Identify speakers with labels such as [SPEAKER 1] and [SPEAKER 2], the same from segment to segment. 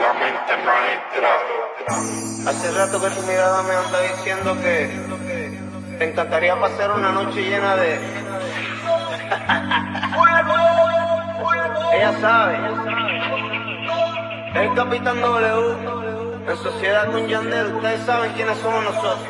[SPEAKER 1] la mente maestra.
[SPEAKER 2] Hace rato que tu mirada me anda diciendo que te encantaría pasar una noche llena de. Ella sabe. El Capitán W. En sociedad con Yandel, ustedes saben quiénes somos nosotros.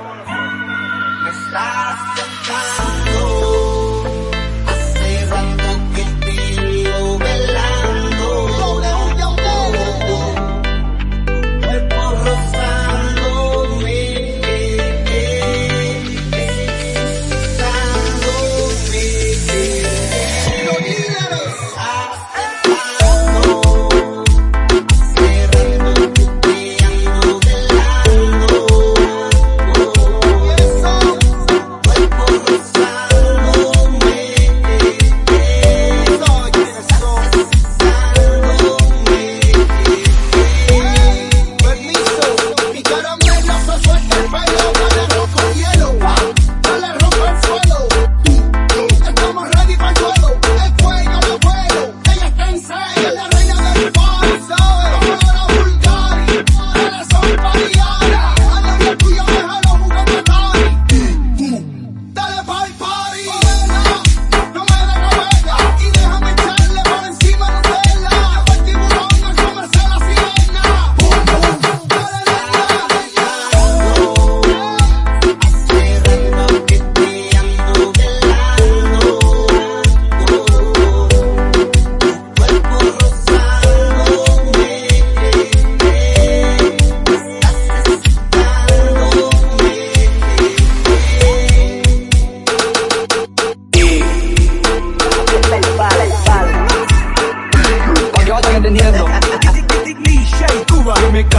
[SPEAKER 3] MK,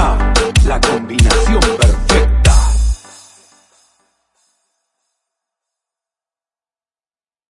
[SPEAKER 3] la combinación